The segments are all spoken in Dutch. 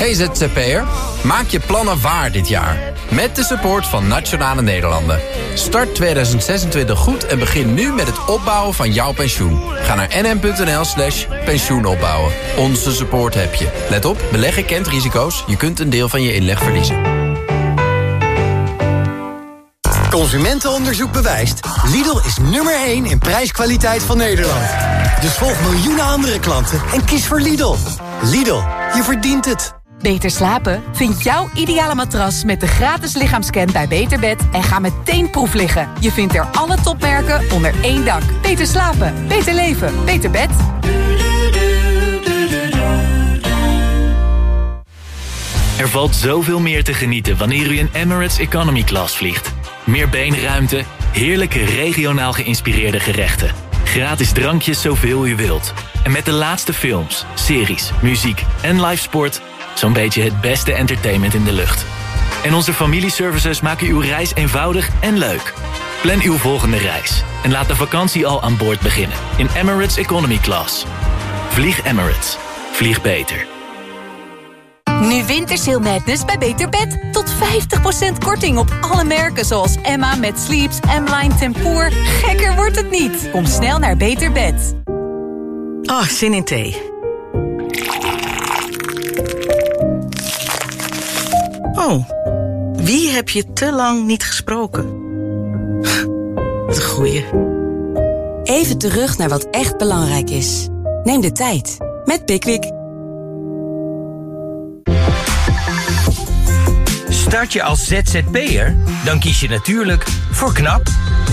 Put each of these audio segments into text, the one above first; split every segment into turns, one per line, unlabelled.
Hey ZZP'er, maak je plannen waar dit jaar. Met de support van Nationale Nederlanden. Start 2026 goed en begin nu met het opbouwen van jouw pensioen. Ga naar nm.nl slash pensioenopbouwen. Onze support heb je. Let op, beleggen kent risico's. Je kunt een deel van je inleg verliezen.
Consumentenonderzoek bewijst. Lidl is nummer 1 in prijskwaliteit van Nederland. Dus volg miljoenen andere klanten en kies voor Lidl. Lidl, je verdient het.
Beter slapen? Vind jouw ideale matras met de gratis lichaamscan bij Beterbed en ga meteen proef liggen. Je vindt er alle topmerken onder één dak. Beter slapen, beter leven, beter bed.
Er valt zoveel meer te genieten wanneer u in Emirates Economy Class vliegt. Meer beenruimte, heerlijke regionaal geïnspireerde gerechten. Gratis drankjes zoveel u wilt. En met de laatste films, series, muziek en live sport... zo'n beetje het beste entertainment in de lucht. En onze familieservices maken uw reis eenvoudig en leuk. Plan uw volgende reis en laat de vakantie al aan boord beginnen... in Emirates Economy Class. Vlieg Emirates. Vlieg beter.
Nu Wintersail Madness bij Beter Bed. Tot 50% korting op alle merken zoals Emma met Sleeps, M-Line Tempoor. Gekker wordt het niet. Kom snel naar Beter Bed.
Oh, zin in thee. Oh, wie heb je te lang niet gesproken? Wat een goeie.
Even terug naar wat echt belangrijk is. Neem de tijd met Pickwick.
Start je als ZZP'er? Dan kies je natuurlijk voor KNAP,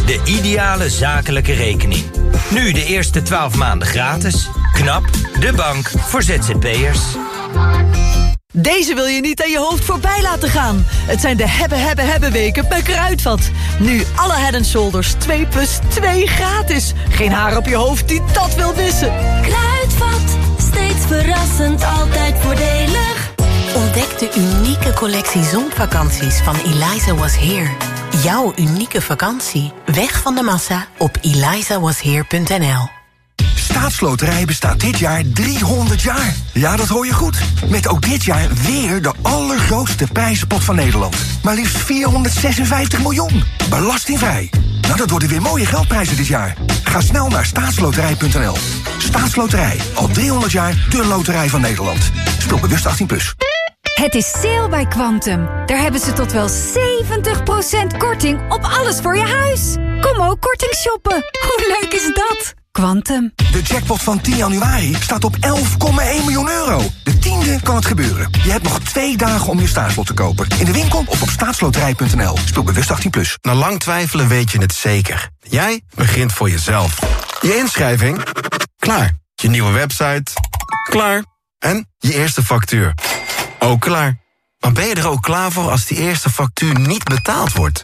de ideale zakelijke rekening. Nu de eerste 12 maanden gratis. KNAP, de bank voor ZZP'ers.
Deze wil je niet aan je hoofd voorbij laten gaan. Het zijn de hebben, hebben, hebben weken bij Kruidvat. Nu alle Head Shoulders 2 plus 2 gratis. Geen haar op je hoofd die dat wil missen.
Kruidvat, steeds verrassend, altijd voordelig.
Ontdek de unieke collectie zonvakanties van Eliza Was Here. Jouw unieke vakantie. Weg van de massa op elizawasheer.nl
Staatsloterij bestaat dit jaar 300 jaar. Ja, dat hoor je goed. Met ook dit jaar weer de allergrootste prijzenpot van Nederland. Maar liefst 456 miljoen. Belastingvrij. Nou, dat worden weer mooie geldprijzen dit jaar. Ga snel naar staatsloterij.nl. Staatsloterij. Al 300 jaar de loterij van Nederland. Speel bewust 18+. Plus.
Het is sale bij Quantum. Daar hebben ze tot wel 70% korting op alles voor je huis. Kom ook korting shoppen. Hoe leuk is dat? Quantum.
De jackpot van 10 januari staat op 11,1 miljoen euro. De tiende kan het gebeuren. Je hebt nog twee dagen om je staatslot te kopen. In de winkel of op staatsloterij.nl. Speel bewust 18+. Plus.
Na lang twijfelen weet je het zeker. Jij begint voor jezelf. Je inschrijving? Klaar. Je nieuwe website? Klaar. En je eerste factuur? Ook klaar. Maar ben je er ook klaar voor als die eerste factuur niet betaald wordt?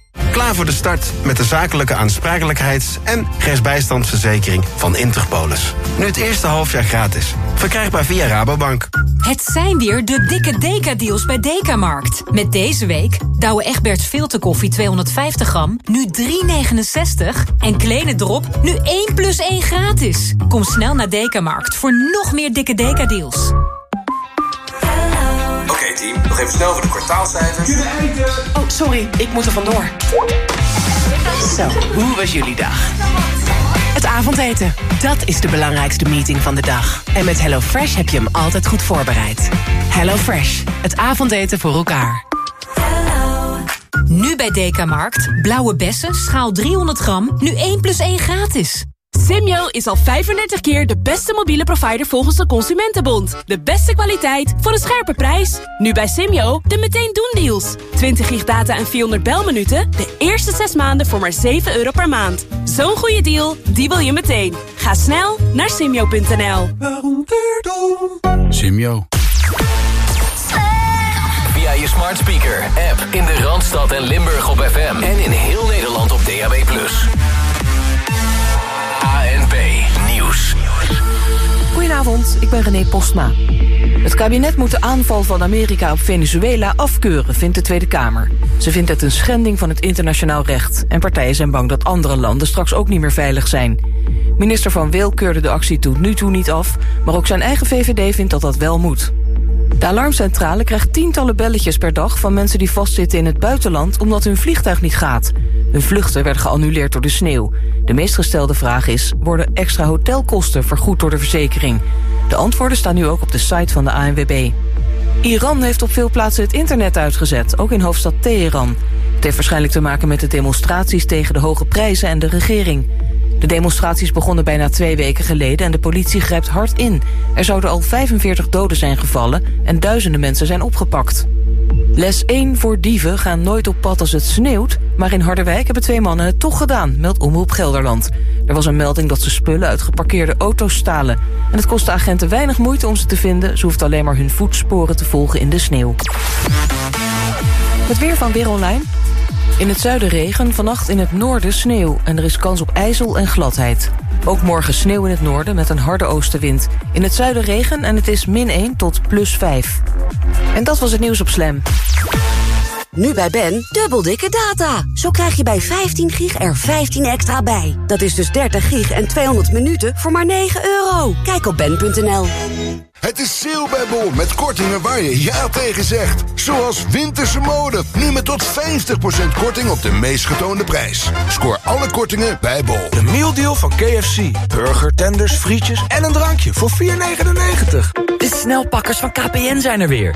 Klaar voor de start met de zakelijke aansprakelijkheids- en rechtsbijstandsverzekering van Interpolis. Nu het eerste halfjaar gratis. Verkrijgbaar via Rabobank.
Het zijn weer de dikke Deka-deals bij Dekamarkt. Met deze week Douwe Egberts filterkoffie 250 gram, nu 3,69. En Kleine Drop, nu 1 plus 1 gratis. Kom snel naar Dekamarkt voor nog meer dikke Deka-deals.
Oké team, nog even snel voor de kwartaalcijfers.
Oh, sorry, ik moet er vandoor. Zo, hoe was jullie dag? Het avondeten, dat is de belangrijkste meeting van de dag. En met HelloFresh heb je hem altijd goed voorbereid. HelloFresh, het avondeten voor elkaar.
Nu bij Dekamarkt, blauwe bessen, schaal 300 gram, nu 1 plus 1 gratis.
Simyo is al 35 keer de beste mobiele provider volgens de Consumentenbond. De beste kwaliteit voor een scherpe prijs. Nu bij Simyo de meteen doen deals. 20 gig data en 400 belminuten. De eerste 6 maanden voor maar 7 euro per maand. Zo'n goede deal, die wil je meteen. Ga snel naar simyo.nl.
Simyo.
je smart speaker. App in de Randstad en Limburg op FM. En in heel Nederland op DAB+.
Goedenavond, ik ben René Postma. Het kabinet moet de aanval van Amerika op Venezuela afkeuren, vindt de Tweede Kamer. Ze vindt het een schending van het internationaal recht. En partijen zijn bang dat andere landen straks ook niet meer veilig zijn. Minister Van Wil keurde de actie tot nu toe niet af... maar ook zijn eigen VVD vindt dat dat wel moet. De alarmcentrale krijgt tientallen belletjes per dag... van mensen die vastzitten in het buitenland omdat hun vliegtuig niet gaat. Hun vluchten werden geannuleerd door de sneeuw. De meest gestelde vraag is... worden extra hotelkosten vergoed door de verzekering? De antwoorden staan nu ook op de site van de ANWB. Iran heeft op veel plaatsen het internet uitgezet, ook in hoofdstad Teheran. Het heeft waarschijnlijk te maken met de demonstraties tegen de hoge prijzen en de regering. De demonstraties begonnen bijna twee weken geleden en de politie grijpt hard in. Er zouden al 45 doden zijn gevallen en duizenden mensen zijn opgepakt. Les 1 voor dieven gaan nooit op pad als het sneeuwt... maar in Harderwijk hebben twee mannen het toch gedaan, meldt Omroep Gelderland. Er was een melding dat ze spullen uit geparkeerde auto's stalen. En het kostte agenten weinig moeite om ze te vinden... ze hoeft alleen maar hun voetsporen te volgen in de sneeuw. Het weer van Weer Online. In het zuiden regen, vannacht in het noorden sneeuw... en er is kans op ijzel en gladheid. Ook morgen sneeuw in het noorden met een harde oostenwind. In het zuiden regen en het is min 1 tot plus 5. En dat was het nieuws op Slam.
Nu bij Ben, dubbel dikke data. Zo krijg je bij 15 gig er 15 extra bij. Dat is dus 30 gig en 200 minuten voor maar 9 euro. Kijk op ben.nl.
Het is sale bij Bol met kortingen waar je ja tegen zegt. Zoals winterse mode, nu met tot 50% korting op de meest getoonde prijs. Scoor alle kortingen bij Bol.
De mealdeal van KFC. Burger, tenders, frietjes en een drankje voor 4,99.
De snelpakkers van KPN zijn er weer.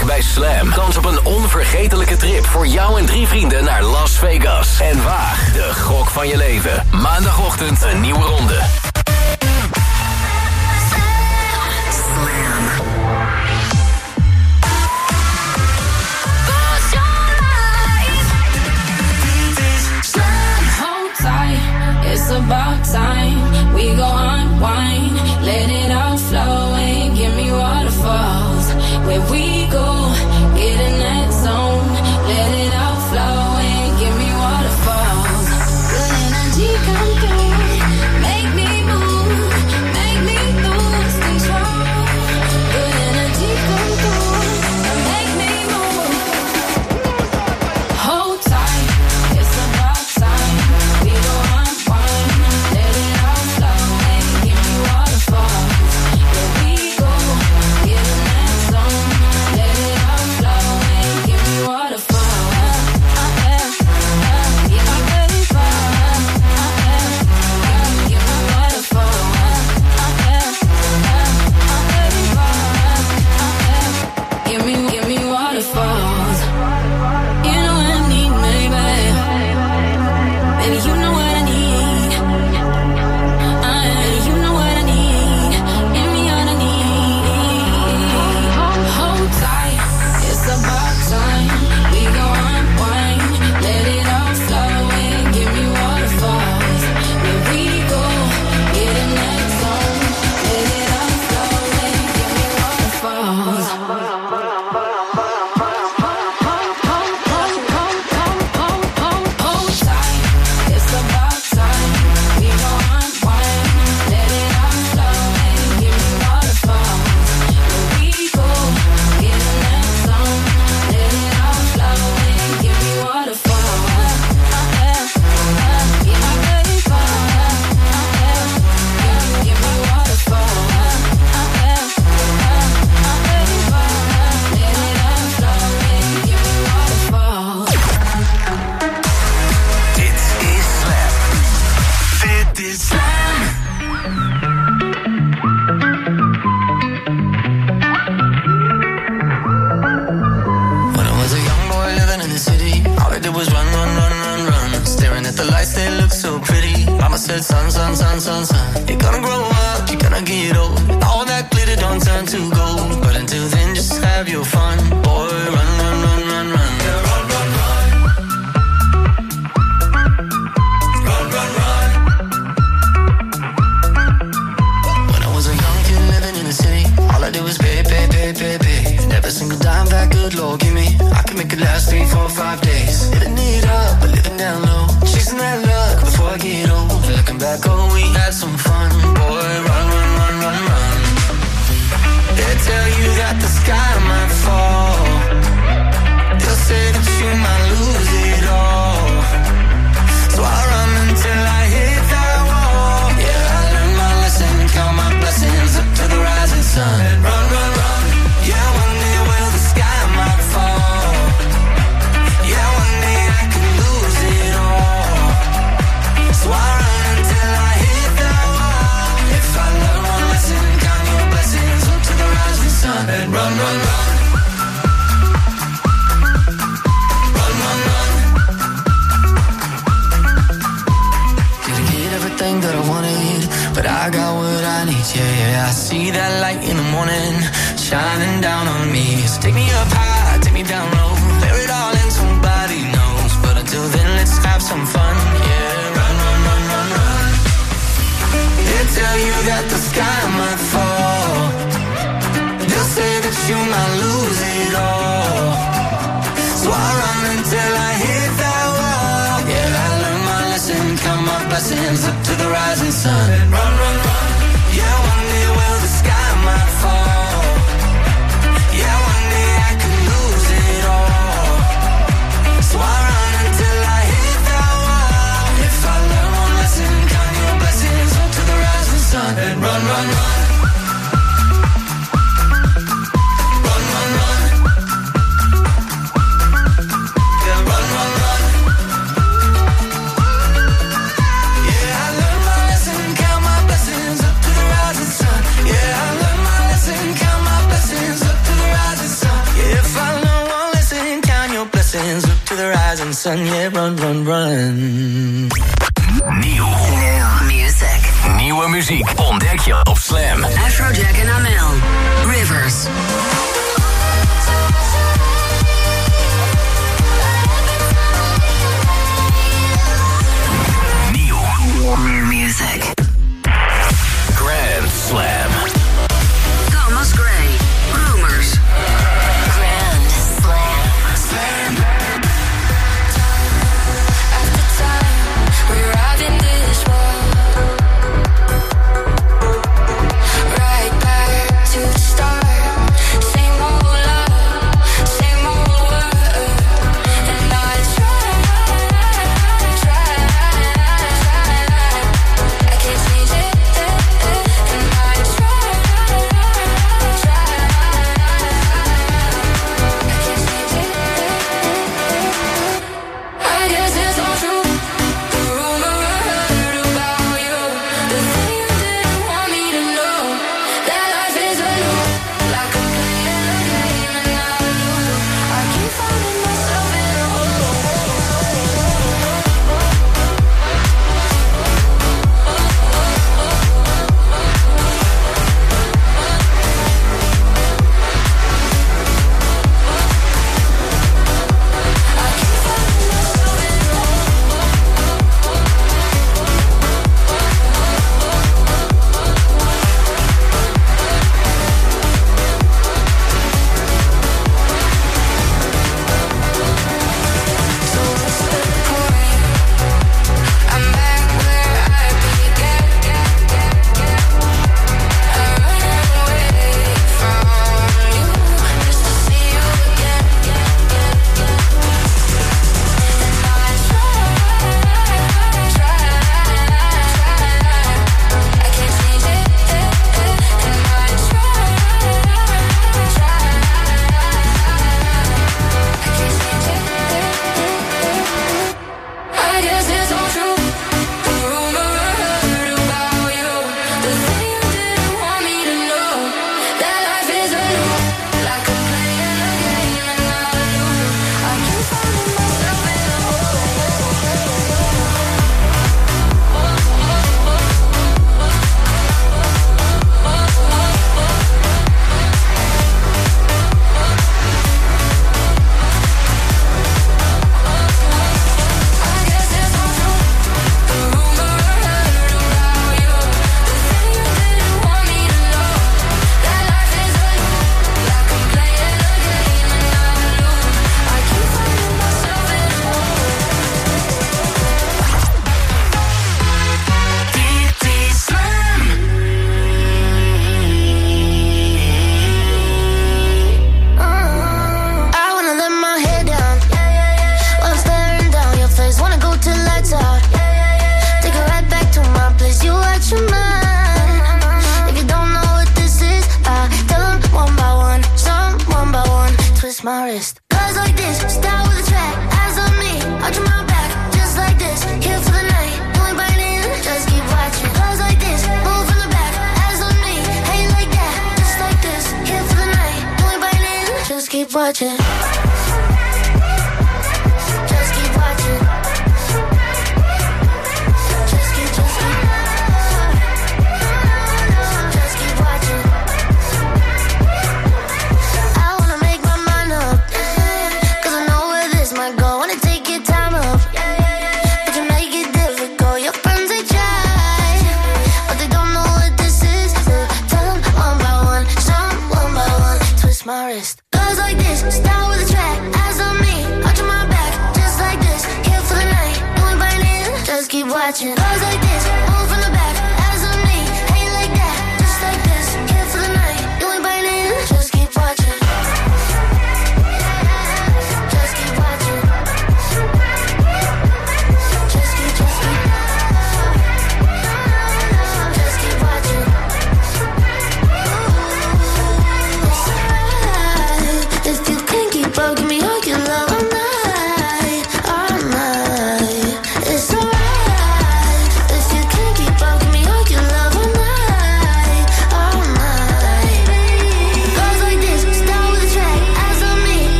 Maak bij Slam kans op een onvergetelijke trip voor jou en drie vrienden naar Las Vegas. En waag de gok van je leven. Maandagochtend een nieuwe ronde.
It's about time. We go unwind, let it all flow and give me waterfalls. Where we go,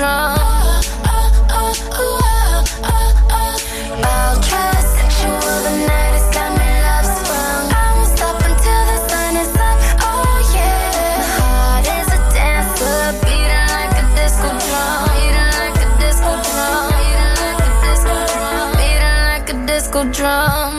drunk. Sexual the night has got me love sprung. I won't stop until the sun is up. Oh yeah, heart is a beating like a disco drum, beating like a disco drum, beating like a disco drum, beating like a disco drum.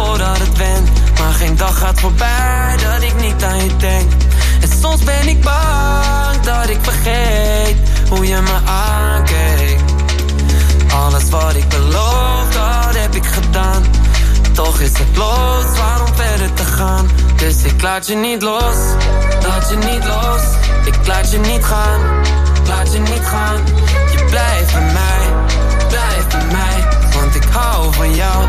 Tijd zorgt ervoor dat het went. Maar geen dag gaat voorbij dat ik niet aan je denk. En soms ben ik bang dat ik vergeet hoe je me aankeek. Alles wat ik beloofd had, heb ik gedaan. Toch is het los, waarom verder te gaan? Dus ik laat je niet los, laat je niet los. Ik laat je niet gaan, laat je niet gaan. Je blijft bij mij, blijf bij mij. Want ik hou van jou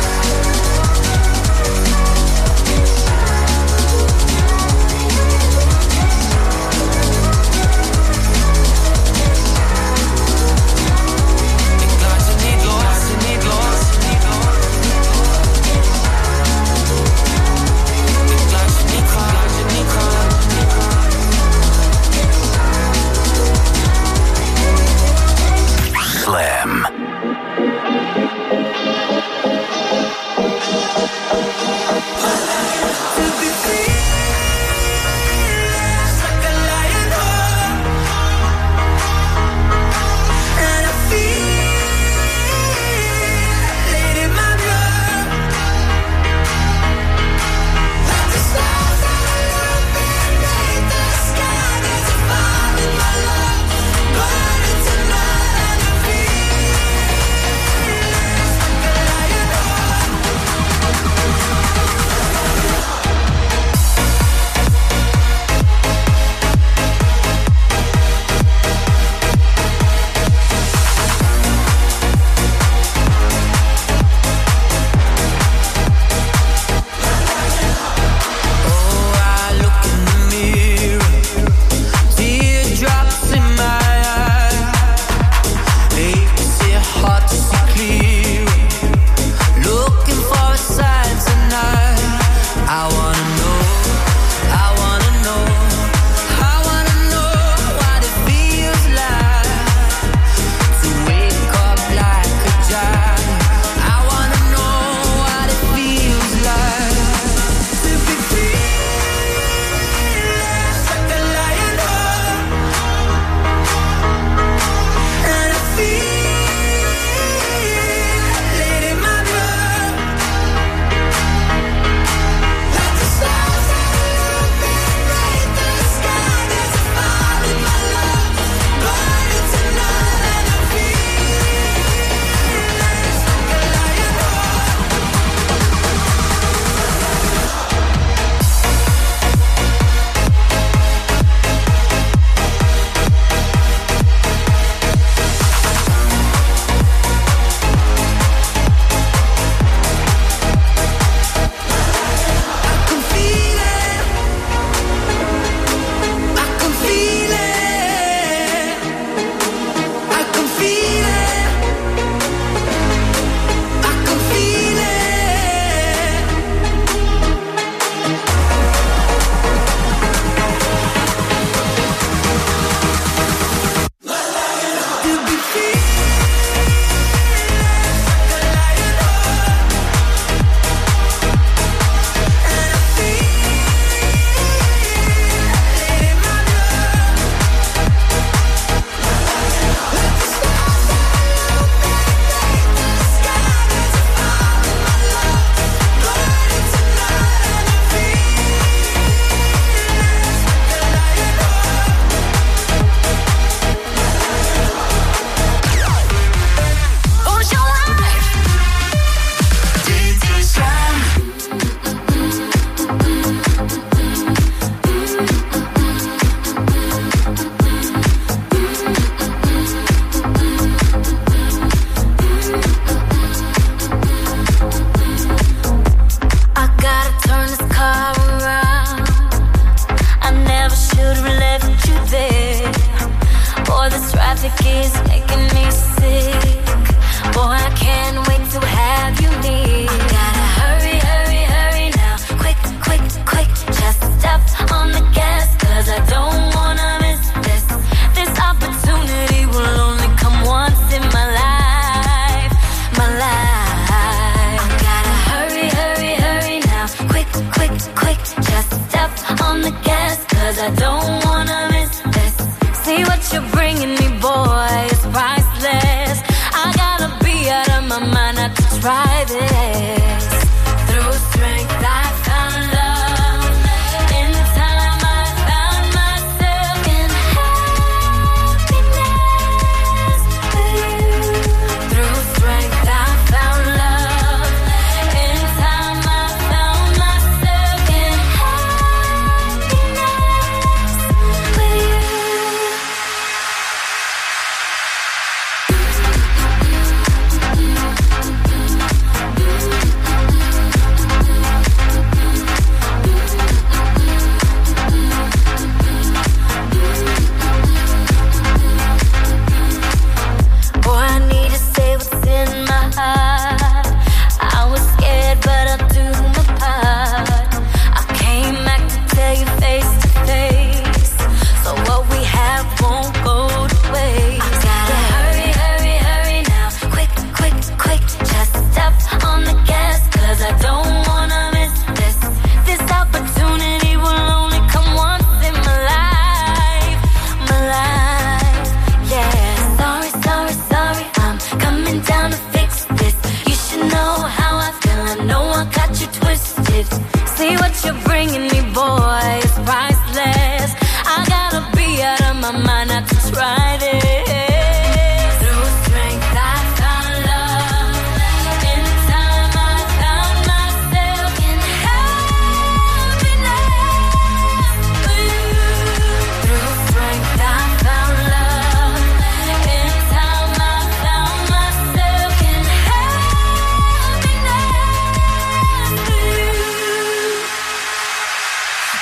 I don't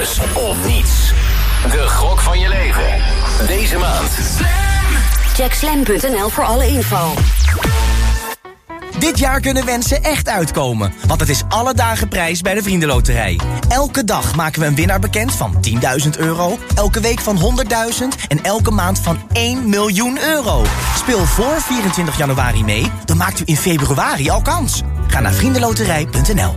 Alles of niets. De gok van je leven. Deze maand.
Check slam.nl voor alle info.
Dit jaar kunnen wensen echt uitkomen, want het is alle dagen prijs bij de Vriendenloterij. Elke dag maken we een winnaar bekend van 10.000 euro, elke week van 100.000 en elke maand van 1 miljoen euro. Speel voor 24 januari mee, dan maakt u in februari al kans. Ga naar vriendenloterij.nl.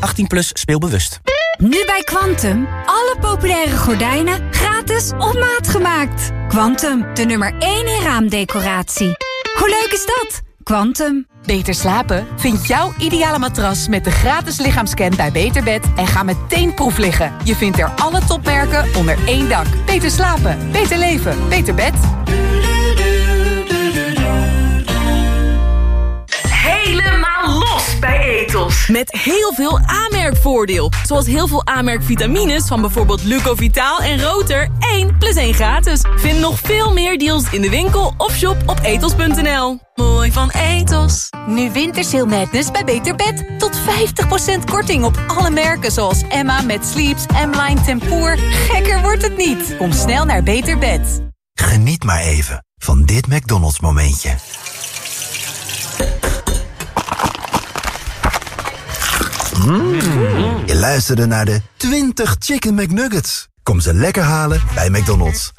18 plus speelbewust.
Nu bij Quantum. Alle populaire gordijnen gratis op maat gemaakt. Quantum, de nummer 1 in raamdecoratie. Hoe leuk is dat? Quantum.
Beter slapen? Vind jouw ideale matras met de gratis lichaamscan bij Beterbed en ga meteen proef liggen. Je vindt er alle topmerken onder één dak. Beter slapen, beter leven, beter bed.
Helemaal los bij
Met heel veel aanmerkvoordeel. Zoals heel veel aanmerkvitamines van bijvoorbeeld Lucovitaal en Roter. 1 plus 1 gratis. Vind nog veel meer deals in de winkel of shop op etos.nl. Mooi van Etos.
Nu Wintersail Madness bij Beter Bed. Tot 50% korting op alle merken zoals Emma met Sleeps, M-Line Tempoor. Gekker wordt het niet. Kom snel naar Beter Bed.
Geniet maar even van dit McDonald's momentje. Mm. Je luisterde naar de 20 Chicken McNuggets. Kom ze lekker halen bij McDonald's.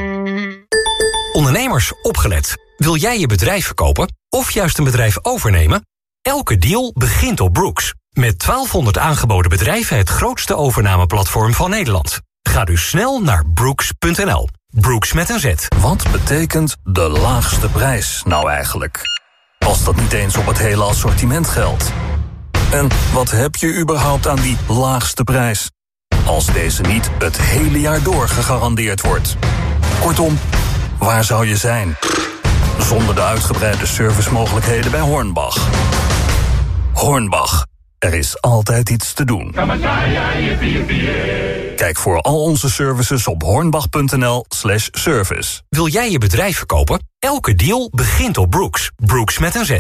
Ondernemers, opgelet. Wil jij je bedrijf verkopen of juist een bedrijf overnemen? Elke deal begint op Brooks. Met 1200 aangeboden bedrijven het grootste overnameplatform van Nederland. Ga dus snel naar brooks.nl. Brooks met een Z.
Wat betekent de laagste prijs nou eigenlijk? Als dat niet eens op het hele assortiment geldt. En wat heb je überhaupt aan die laagste prijs? Als deze niet het hele jaar door gegarandeerd wordt. Kortom, waar zou je zijn? Zonder de uitgebreide servicemogelijkheden bij Hornbach. Hornbach, er is altijd iets te doen. Kijk voor al onze services op hornbach.nl slash service.
Wil jij je bedrijf verkopen? Elke deal begint op Brooks. Brooks met een Z.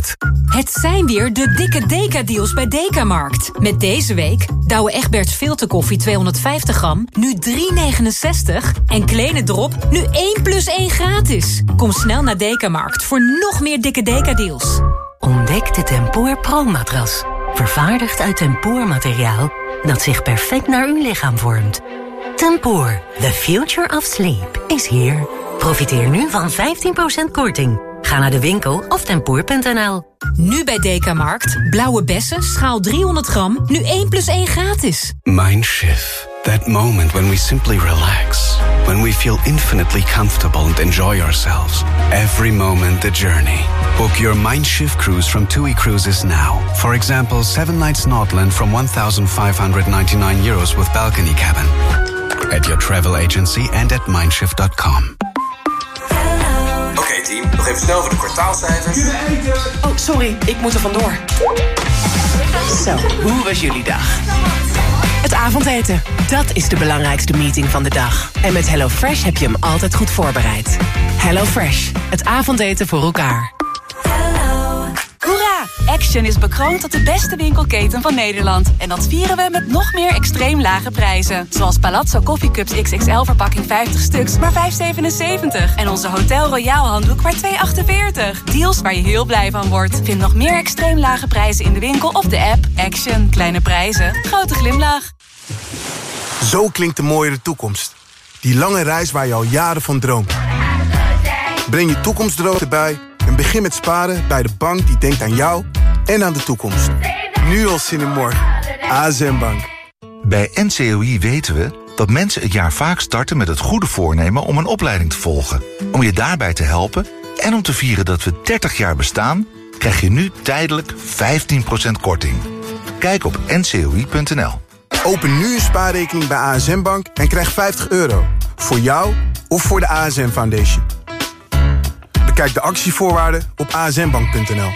Het zijn weer de dikke Deka-deals bij Dekamarkt. Met deze week Douwe Egberts filterkoffie 250 gram, nu 3,69. En Kleine Drop, nu 1 plus 1 gratis. Kom snel naar Dekamarkt voor nog meer dikke Deka-deals.
Ontdek de Tempoor Pro-matras. Vervaardigd uit tempoormateriaal dat zich perfect naar uw lichaam vormt. Tempoor, the future of sleep, is here. Profiteer nu van 15% korting. Ga naar de winkel of tempoor.nl.
Nu bij Dekamarkt. Blauwe bessen, schaal 300 gram, nu 1 plus 1 gratis.
Mindshift. That moment when we simply relax. When we feel infinitely comfortable and enjoy ourselves. Every moment the journey. Book your Mindshift cruise from TUI Cruises now. For example, 7 nights Nordland from 1,599 euros with balcony cabin. At your travel agency and at mindshift.com.
Oké team, nog even snel voor de kwartaalcijfers.
Oh, sorry, ik moet er vandoor. Zo, hoe was jullie dag?
Het avondeten, dat is de belangrijkste meeting van de dag. En met HelloFresh heb je hem altijd goed voorbereid. HelloFresh, het avondeten voor elkaar.
Hoera! Action is bekroond tot de beste winkelketen van Nederland. En dat vieren we met nog meer extreem lage prijzen. Zoals Palazzo Coffee Cups XXL verpakking 50 stuks, maar 5,77. En onze Hotel Royal handdoek maar 2,48. Deals waar je heel blij van wordt. Vind nog meer extreem lage prijzen in de winkel of de app. Action. Kleine prijzen. Grote glimlach.
Zo klinkt de mooiere toekomst. Die lange reis waar je al jaren van droomt. Breng je toekomstdroom erbij en begin met sparen bij de bank die denkt aan jou en aan de toekomst. Nu al zin in morgen. ASM Bank.
Bij NCOI weten we dat mensen het jaar vaak starten met het goede voornemen om een opleiding te volgen. Om je daarbij te helpen en om te vieren dat we 30 jaar bestaan, krijg je nu tijdelijk 15% korting. Kijk op ncoi.nl.
Open nu een spaarrekening bij ASM Bank en krijg 50 euro. Voor jou of voor de ASM Foundation. Bekijk de actievoorwaarden op asmbank.nl.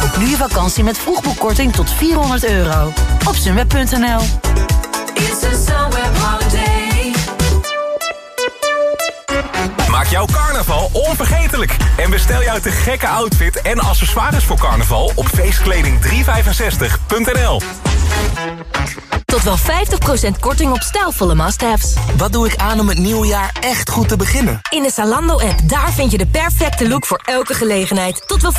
Boek nu je vakantie met vroegboekkorting tot 400 euro. Op sunweb.nl
Maak jouw carnaval onvergetelijk. En bestel jouw te gekke outfit en accessoires voor carnaval op feestkleding365.nl.
Tot wel 50% korting op stijlvolle must-haves.
Wat doe ik aan om het nieuwe jaar echt goed te beginnen?
In de Zalando-app, daar vind je de perfecte look voor elke gelegenheid. Tot wel 50%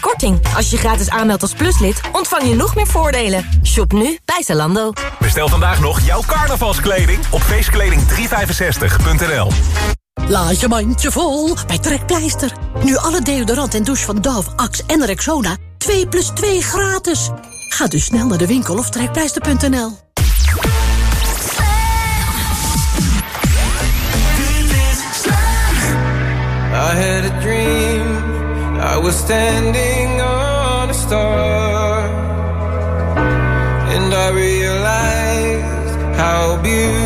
korting. Als je je gratis aanmeldt als pluslid, ontvang je nog meer voordelen. Shop nu bij Zalando.
Bestel vandaag nog jouw carnavalskleding op feestkleding365.nl.
Laat je mandje vol bij Trekpleister. Nu alle deodorant en douche van Dove, Axe en Rexona 2 plus 2 gratis. Ga dus snel naar de winkel of trekpleister.nl.
I had a dream. I was standing on a star. And I realized how beautiful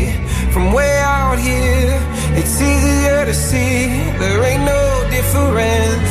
from way out here. It's easier to see there ain't no difference.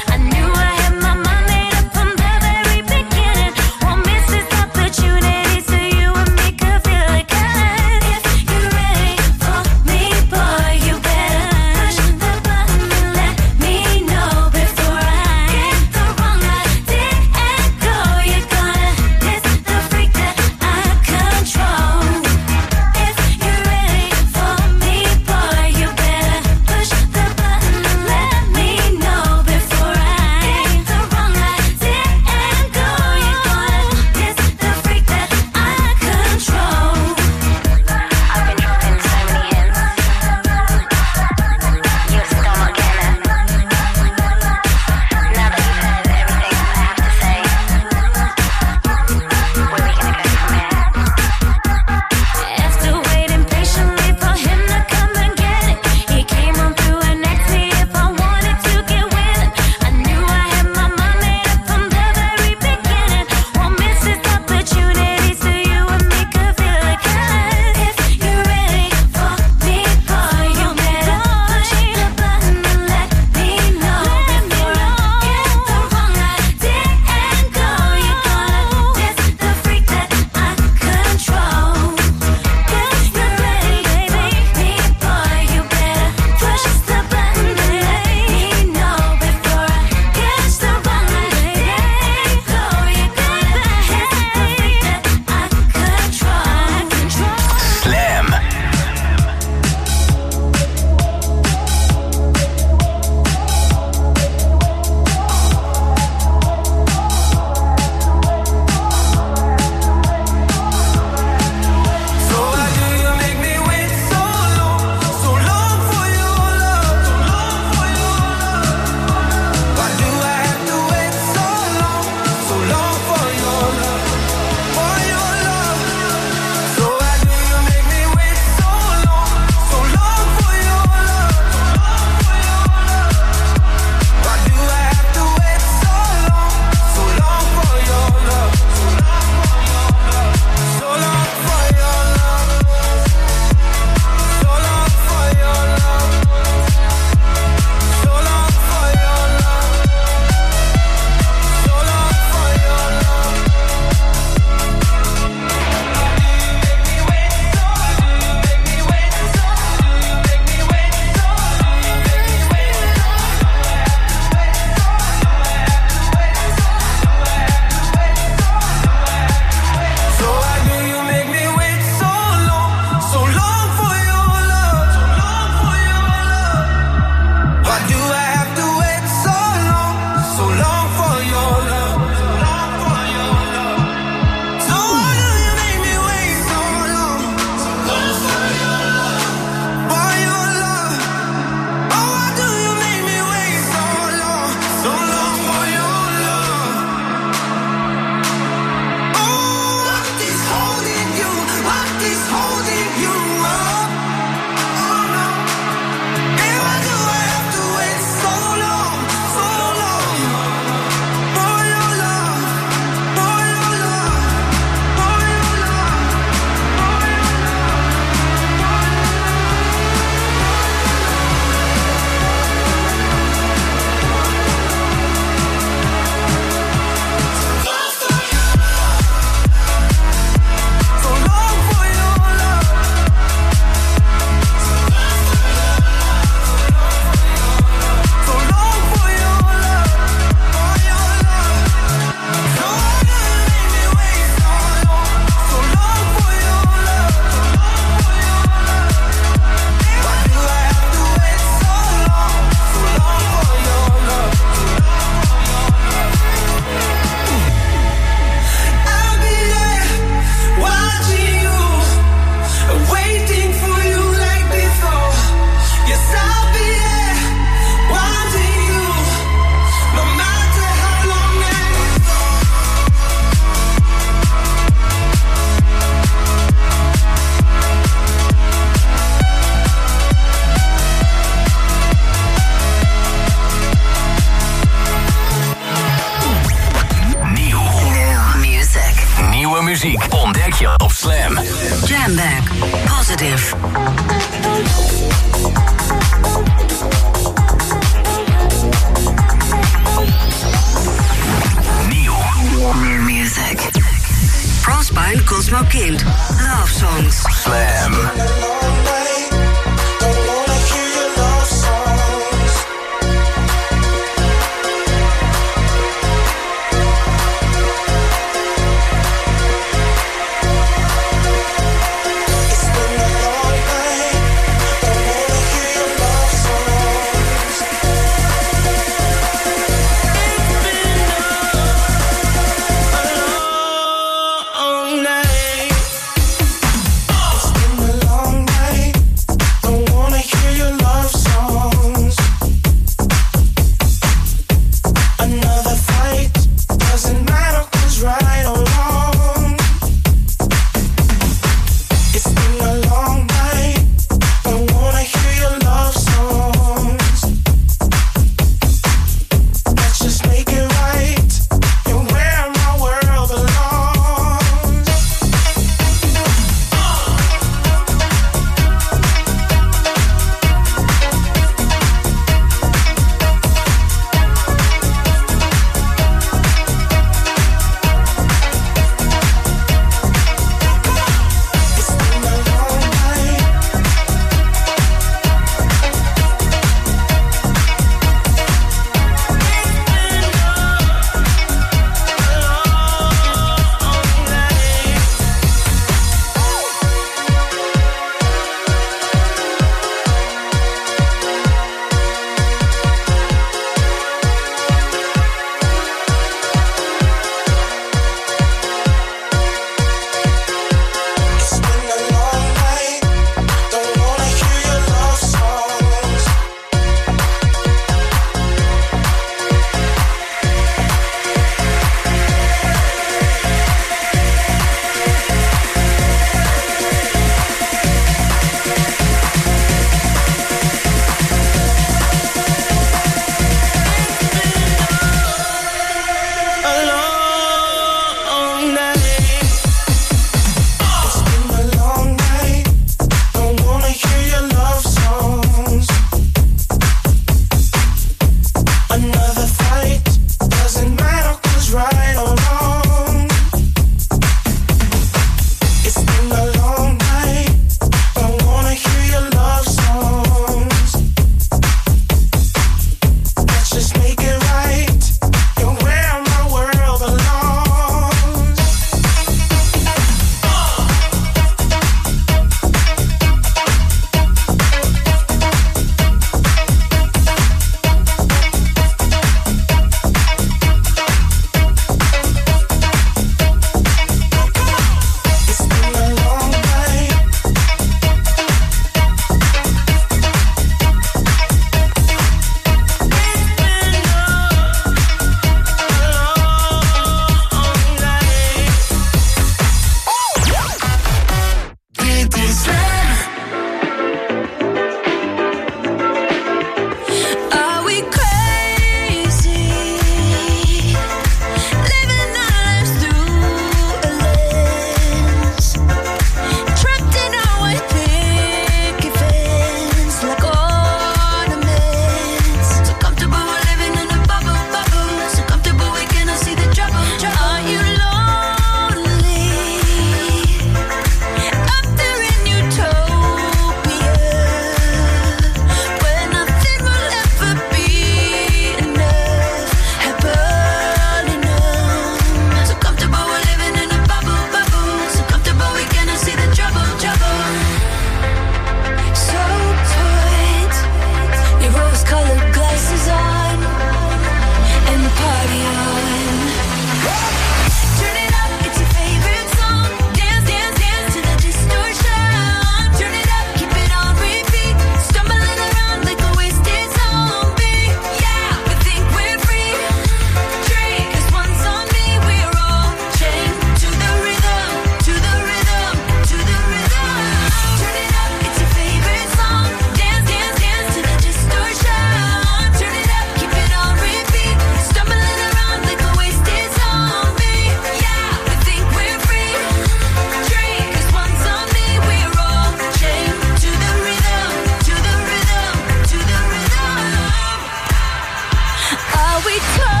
We
tone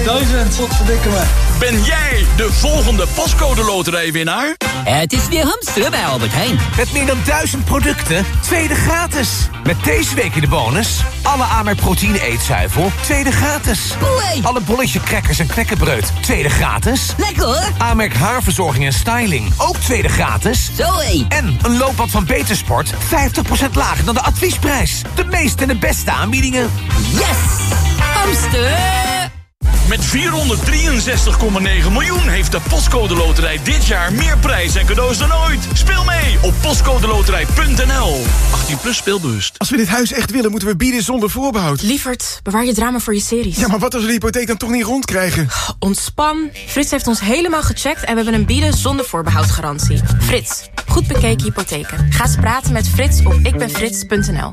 50.000. Godverdikke me.
Ben jij de volgende pascode loterijwinnaar?
Het is weer Hamster bij Albert Heijn.
Met meer dan 1000 producten, tweede gratis. Met deze week in de bonus... alle Ammer proteïne eetzuivel, tweede gratis. Alle bolletje crackers en knekkenbreud, tweede gratis.
Lekker hoor.
Amerk haarverzorging en styling, ook tweede gratis.
Zoé.
En een looppad van Betersport, 50% lager dan de adviesprijs. De meeste en de beste aanbiedingen.
Yes! Hamster!
Met 463,9 miljoen heeft de Postcode Loterij dit jaar meer prijs en cadeaus dan ooit. Speel mee op postcodeloterij.nl. 18 plus speelbewust.
Als we dit huis echt willen, moeten we bieden zonder voorbehoud.
Lievert, bewaar je drama voor je series.
Ja, maar wat als we de hypotheek dan toch niet rondkrijgen?
Ontspan. Frits heeft ons helemaal gecheckt en we hebben een bieden zonder voorbehoudgarantie. Frits, goed bekeken hypotheken. Ga eens praten met Frits op ikbenfrits.nl.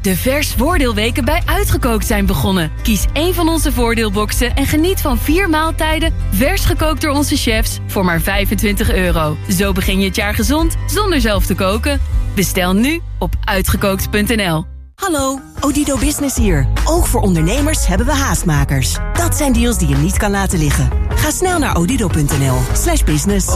De vers voordeelweken bij Uitgekookt zijn begonnen. Kies één van onze voordeelboxen en geniet van vier maaltijden... vers gekookt door onze chefs voor maar 25 euro. Zo begin je het jaar gezond zonder zelf te koken. Bestel nu op uitgekookt.nl.
Hallo, Odido Business hier. Ook voor ondernemers hebben we haastmakers. Dat zijn deals die je niet kan laten liggen. Ga snel naar odido.nl slash business.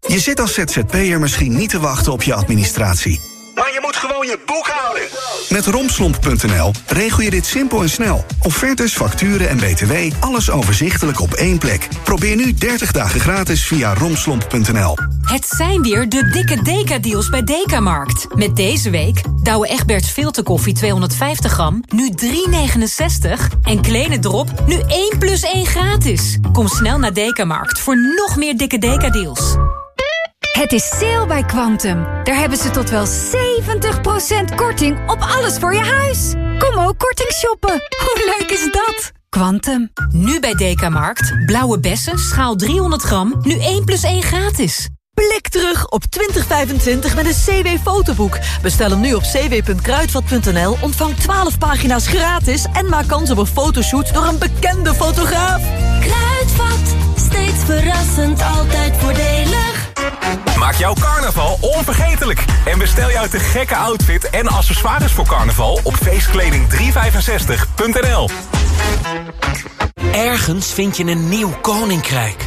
Je zit als ZZP'er misschien niet te wachten op je administratie. Maar je moet gewoon je boek houden. Met romslomp.nl regel je dit simpel en snel. Offertes, facturen en btw, alles overzichtelijk op één plek. Probeer nu 30 dagen gratis via romslomp.nl.
Het zijn weer de dikke Deka-deals bij Dekamarkt. Met deze week Douwe Egberts filterkoffie 250 gram, nu 3,69. En Kleine Drop, nu 1 plus 1 gratis. Kom snel naar Dekamarkt voor nog meer dikke Deka-deals.
Het is sale bij Quantum. Daar hebben ze tot wel 70% korting op alles voor je huis. Kom ook korting shoppen. Hoe leuk is dat? Quantum.
Nu bij Dekamarkt, blauwe bessen, schaal 300 gram, nu 1 plus 1 gratis.
blik terug op 2025 met een CW-fotoboek. Bestel hem nu op cw.kruidvat.nl, ontvang 12 pagina's gratis... en maak kans op een fotoshoot door een bekende fotograaf.
Kruidvat, steeds verrassend, altijd voordelig.
Maak jouw carnaval onvergetelijk. En bestel jouw te gekke outfit en accessoires voor carnaval op feestkleding365.nl.
Ergens vind je een nieuw koninkrijk.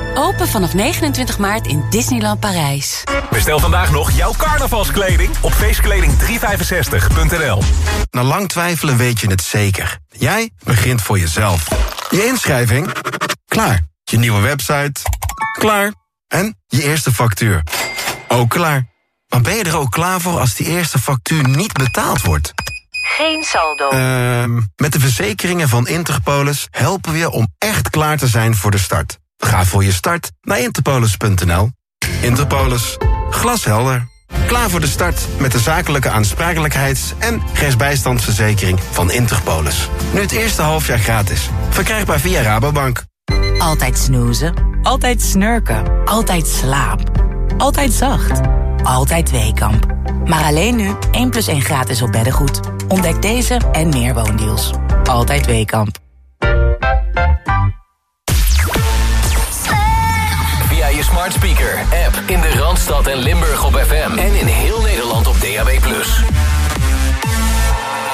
Open vanaf 29 maart in Disneyland Parijs.
Bestel vandaag nog jouw carnavalskleding op feestkleding365.nl.
Na lang twijfelen weet je het zeker. Jij begint voor jezelf. Je inschrijving? Klaar. Je nieuwe website? Klaar. En je eerste factuur? Ook klaar. Maar ben je er ook klaar voor als die eerste factuur niet betaald wordt?
Geen saldo.
Ehm met de verzekeringen van Interpolis helpen we je om echt klaar te zijn voor de start. Ga voor je start naar interpolis.nl. Interpolis. Glashelder. Klaar voor de start met de zakelijke aansprakelijkheids- en rechtsbijstandsverzekering van Interpolis. Nu het eerste halfjaar gratis. Verkrijgbaar via Rabobank.
Altijd snoezen, altijd snurken, altijd slaap, altijd zacht, altijd Weekamp. Maar alleen nu 1 plus 1 gratis op beddengoed. Ontdek deze en meer woondeals. Altijd Weekamp.
Speaker, app in de Randstad en Limburg op FM. En in heel Nederland op DAB+.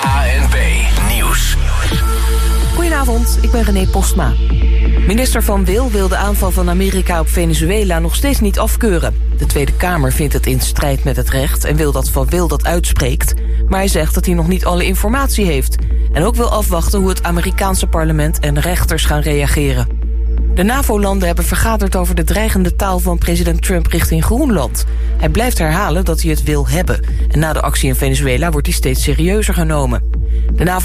ANP Nieuws. Goedenavond, ik ben René Postma. Minister Van Wil wil de aanval van Amerika op Venezuela nog steeds niet afkeuren. De Tweede Kamer vindt het in strijd met het recht en wil dat Van Wil dat uitspreekt. Maar hij zegt dat hij nog niet alle informatie heeft. En ook wil afwachten hoe het Amerikaanse parlement en rechters gaan reageren. De NAVO-landen hebben vergaderd over de dreigende taal van president Trump richting Groenland. Hij blijft herhalen dat hij het wil hebben. En na de actie in Venezuela wordt hij steeds serieuzer genomen. De NAVO